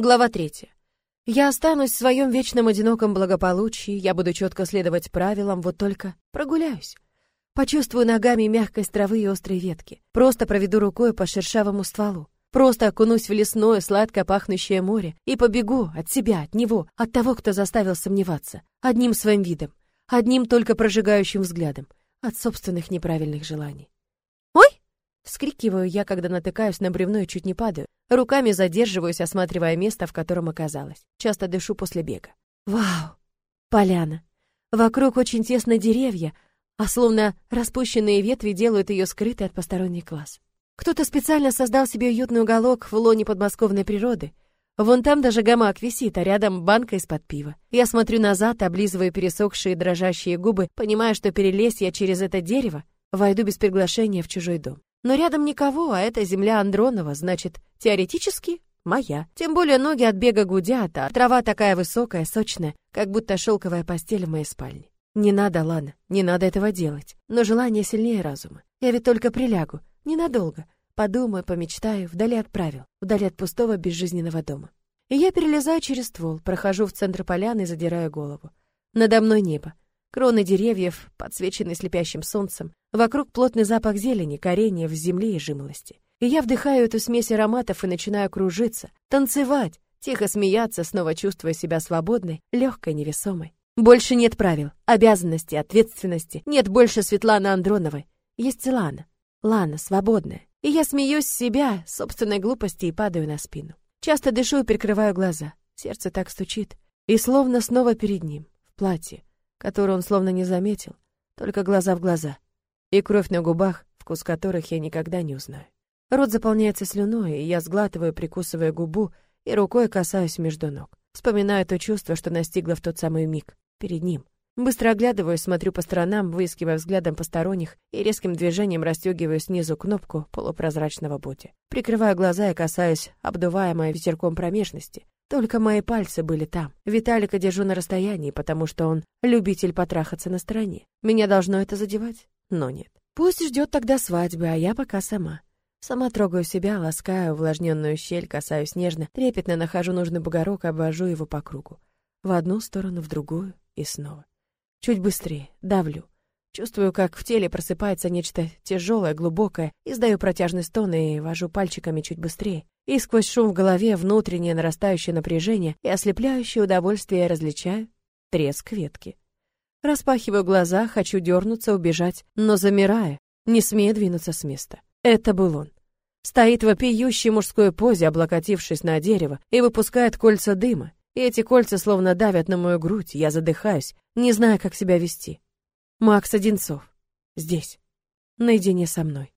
Глава третья. Я останусь в своем вечном одиноком благополучии, я буду четко следовать правилам, вот только прогуляюсь. Почувствую ногами мягкость травы и острые ветки. Просто проведу рукой по шершавому стволу. Просто окунусь в лесное, сладко пахнущее море и побегу от себя, от него, от того, кто заставил сомневаться, одним своим видом, одним только прожигающим взглядом, от собственных неправильных желаний. Вскрикиваю я, когда натыкаюсь на бревно и чуть не падаю. Руками задерживаюсь, осматривая место, в котором оказалась. Часто дышу после бега. Вау! Поляна. Вокруг очень тесно деревья, а словно распущенные ветви делают ее скрытой от посторонних глаз. Кто-то специально создал себе уютный уголок в лоне подмосковной природы. Вон там даже гамак висит, а рядом банка из-под пива. Я смотрю назад, облизывая пересохшие дрожащие губы, понимая, что перелезть я через это дерево, войду без приглашения в чужой дом. Но рядом никого, а это земля Андронова, значит, теоретически моя. Тем более ноги от бега гудят, а трава такая высокая, сочная, как будто шелковая постель в моей спальне. Не надо, Лана, не надо этого делать. Но желание сильнее разума. Я ведь только прилягу, Ненадолго. Подумаю, помечтаю, вдали от правил, вдали от пустого безжизненного дома. И я перелезаю через ствол, прохожу в центр поляны и задираю голову. Надо мной небо. Кроны деревьев, подсвеченные слепящим солнцем. Вокруг плотный запах зелени, кореньев, земли и жимолости. И я вдыхаю эту смесь ароматов и начинаю кружиться, танцевать, тихо смеяться, снова чувствуя себя свободной, легкой, невесомой. Больше нет правил, обязанностей, ответственности. Нет больше Светланы Андроновой. Есть Лана. Лана, свободная. И я смеюсь с себя, собственной глупости и падаю на спину. Часто дышу и прикрываю глаза. Сердце так стучит. И словно снова перед ним, в платье, которое он словно не заметил, только глаза в глаза. И кровь на губах, вкус которых я никогда не узнаю. Рот заполняется слюной, и я сглатываю, прикусывая губу, и рукой касаюсь между ног. Вспоминаю то чувство, что настигло в тот самый миг, перед ним. Быстро оглядываюсь, смотрю по сторонам, выискивая взглядом посторонних и резким движением расстегиваю снизу кнопку полупрозрачного боти. Прикрываю глаза и касаюсь обдуваемой ветерком промежности. Только мои пальцы были там. Виталика держу на расстоянии, потому что он любитель потрахаться на стороне. Меня должно это задевать? Но нет. Пусть ждет тогда свадьбы, а я пока сама. Сама трогаю себя, ласкаю увлажненную щель, касаюсь нежно, трепетно нахожу нужный бугорок обвожу его по кругу. В одну сторону, в другую и снова. Чуть быстрее, давлю. Чувствую, как в теле просыпается нечто тяжелое, глубокое, издаю протяжный стон и вожу пальчиками чуть быстрее. И сквозь шум в голове, внутреннее нарастающее напряжение и ослепляющее удовольствие различаю треск ветки. Распахиваю глаза, хочу дернуться, убежать, но замираю, не смея двинуться с места. Это был он. Стоит в вопиющей мужской позе, облокотившись на дерево, и выпускает кольца дыма, и эти кольца словно давят на мою грудь, я задыхаюсь, не зная, как себя вести. Макс Одинцов. Здесь. Наедине со мной.